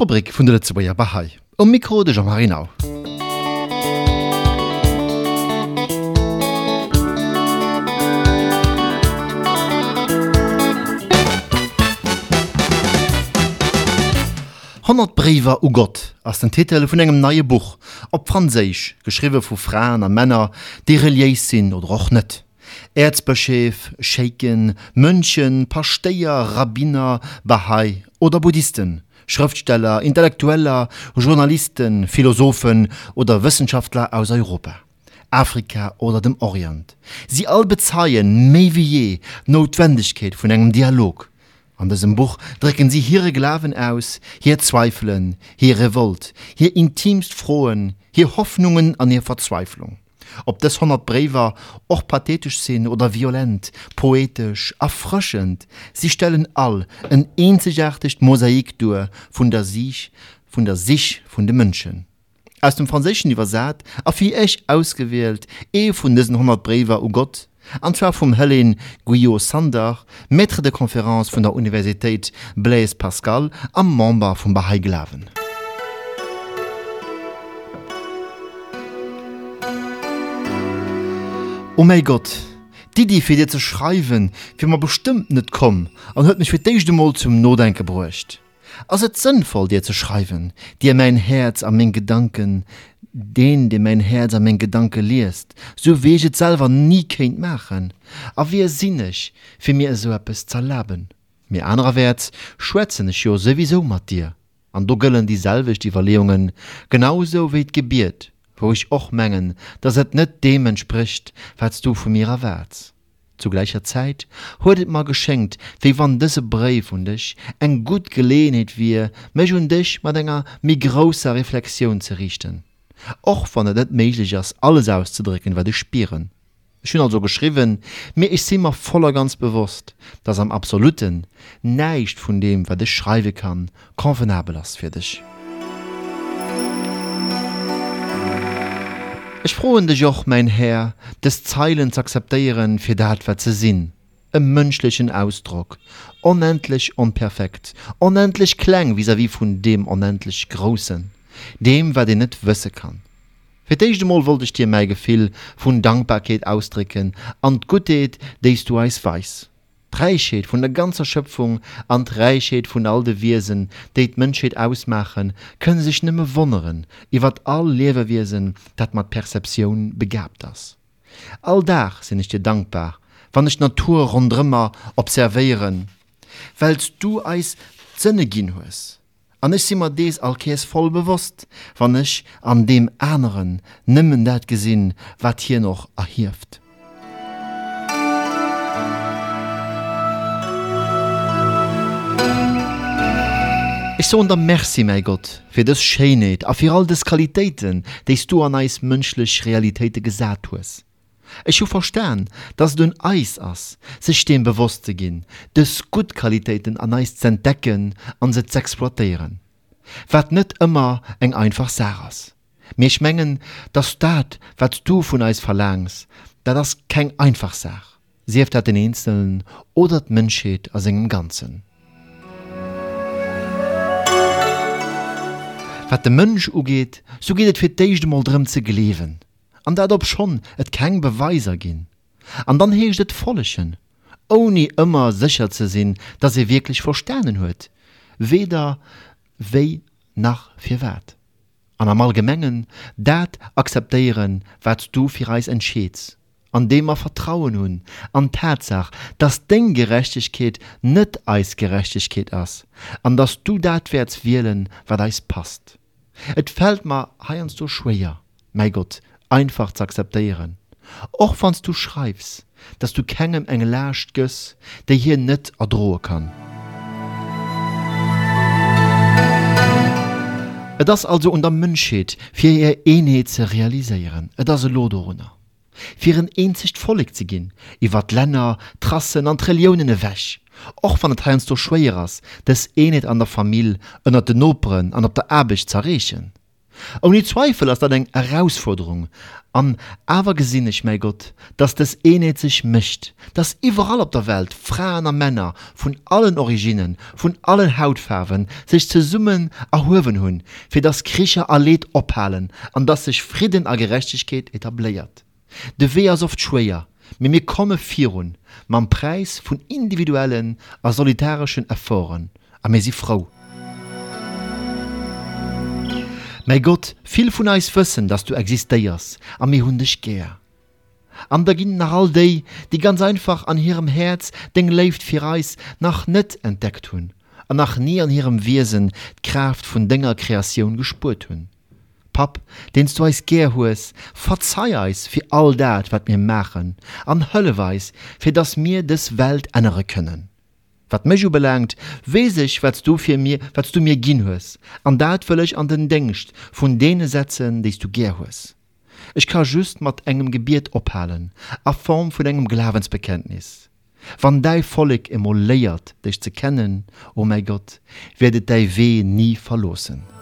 Rubrik vun der Lettzebauer Bahai. Um Mikro de Jean Marinau. Briefer u Gott ass den Titel vun engem neue Buch op Fraéich geschriwe vu Fraen a Männer, die reliéis sinn oder och net. Erzbeschef, Scheiken, Mönchen, Pasteier, Rabbiner, Bahai oder Buddhisten – Schriftsteller, Intellektueller, Journalisten, Philosophen oder Wissenschaftler aus Europa. Afrika oder dem Orient. Sie all bezeihen méi wie je Notwendigkeit von engem Dialog. An diesem Buch drücken sie ihre Glaven aus, hier Zweifeln, hier Revolt, hier intimst Frohen, hier Hoffnungen an ihr Verzweiflung. Ob das 100 Brever auch pathetisch sind oder violent, poetisch, erfrischend, sie stellen all ein einzigartig Mosaik durch von der sich, von der sich von den Menschen. Aus dem Französischen übersät, auf wie ich ausgewählt, eh von diesen 100 Brever, o Gott, und zwar vom Helen Guyot Sander, Maître de Conférence von der Universität Blaise Pascal, am Member vom Bahai Oh mein Gott, die Idee für dir zu schreiben, für man bestimmt nicht kommen und hat mich für dich Mal zum Nodenken gebracht. Also es sinnvoll, dir zu schreiben, dir mein Herz an meinen Gedanken, den, der mein Herz an meinen Gedanken liest, so wie ich es selber nie kennt machen. Aber wie sinnig, für mir so etwas zu erleben. Mir andererseits schwätzen ich ja sowieso mit dir. Und du güllen dieselbe die Überlegungen, genauso es gebiert wo ich auch mengen, dass es nicht dem entspricht, was du von mir erwartst. Zu gleicher Zeit huet mir geschenkt, wie wann diese Brief und dich eng gut Gelegenheit wie, mich und dich mit einer mi grosser Reflexion zu richten. Auch wenn es nicht möglich ist, alles auszudrücken, was ich spüren. Ich habe also geschrieben, mir ist immer voller ganz bewusst, dass am Absoluten nicht von dem, was ich schreiben kann, konvenabel ist für dich. Ich frohen dich auch, mein Herr, des Zeilen zu akzeptieren für dat, was sie sind. Im menschlichen Ausdruck. Unendlich unperfekt. Unendlich klein vis-à-vis von dem unendlich Großen. Dem, was ich nicht wissen kann. Für dich Mal wollte ich dir mein Gefühl von Dankbarkeit ausdrücken an Gutheit, die du als weißt. Reichheit vun der ganzer Schöpfung an Reichheit vun all de Wiesen, déit Mënscheet ausmachen, kënnen sich nëmme wonneren, iwwer all Lewewiesen, dat mat Perceptionioun begabt ass. Alldach sinn ich dir dankbar, wann ich Natur rondrëmmer observéieren. Wellst du eis Zënne ginn hues. An ich simmer dees alkees voll bewust, wann ich an dem Äneren nëmmen dat gesinn, wat hier noch erhift. Ich so der Merci méi Gott, fir dës Schenet, a fir all des Qualitätiten, déist du an eis mënschlech Realitéite gesat hues. Ech ho verstan, dats dun Eis ass, sech dem bewust ze ginn, dës Gutqualitätiten an eis ze entdecken an se ze exploitéieren. Wat net ëmmer eng einfach Saras. Mech menggen, dat dat, wat du vun eis verlangs, da das keng einfach Sach. Sieft hat den Inseln oder d Mënscheet as engem ganzen. wat de Mënsch ugeet, so geet fir d'éich dem drëm ze gelewen. An dat op schon et keng Beweiser ginn. An dann heecht et Follechen, oni ëmmer sicher ze sinn, dat se wirklich versternen huet. Weder wéi nach fir wat. An am Allgemengen, dat akzeteieren, wat du fir reis entscheets an dem er vertrauen hun an Tatsach, dass den Gerechtigkeit net als Gerechtigkeit ass, an dass du datwärts wählen, wat eis passt. Et fällt ma heierst du schwéier, Mei Gott, einfach ze akzeteieren. Och wannst du schreifst, dats du kegem eng lächt gëss, déi hier net erdroe kann. Et ass also unter Mënscheet fir e Eenheet ze realiséieren, et as se Lodoner. Fir en eenzicht folleg ze ginn, iwwer d Länner, Trassen an Trillioune wäch, Och wann et heinsst du schwéier ass, des eenet an der Famill ënner den Operen an op der Erbeg zerrechen. Ohne Zweifel ist das eine Herausforderung. An aber gesinn ich, mein Gott, dass das eh nicht sich mischt, dass überall auf der Welt und Männer von allen Originen, von allen Hautfarben sich zusammen erhoben hun, für das Griechen erlebt abhalen, an dass sich Frieden und Gerechtigkeit etabliert. De Weg ist oft schwer, mir mir komme führen, man Preis von individuellen und solidarischen Erfahrungen, aber mir sie Frau. Mei Gott, viel von uns wissen, dass du existierst, an mir hun dich gär. An da ginn nach all dei, die ganz einfach an ihrem Herz den Leift für uns nach net entdeckt hun, an nach nie an ihrem Wesen Kraft von denger Kreation gespürt hun. Pap, denst du eis Gerhues, verzeih eis fir all dat, wat mir machen, an Hëlleweis, fir dass mir des Welt ännere kënnen. Wat mech belangt, wees ich, wat du fir mir, wat du mir ginn hues, an dat wëlech an den Dencht vun dee Sätzen, déist du Gerhues. Ich kann just mat engem Gebiert ophalen, a Form vun engem Glavensbekenntnis. Wann dei Folleg emmo léiert, dichch ze kennen, o oh mei Gott, werdet dei weh nie verlosen.